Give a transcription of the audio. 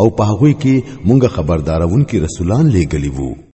او په هغه کې مونږه خبردارون کې رسولان لېګلی وو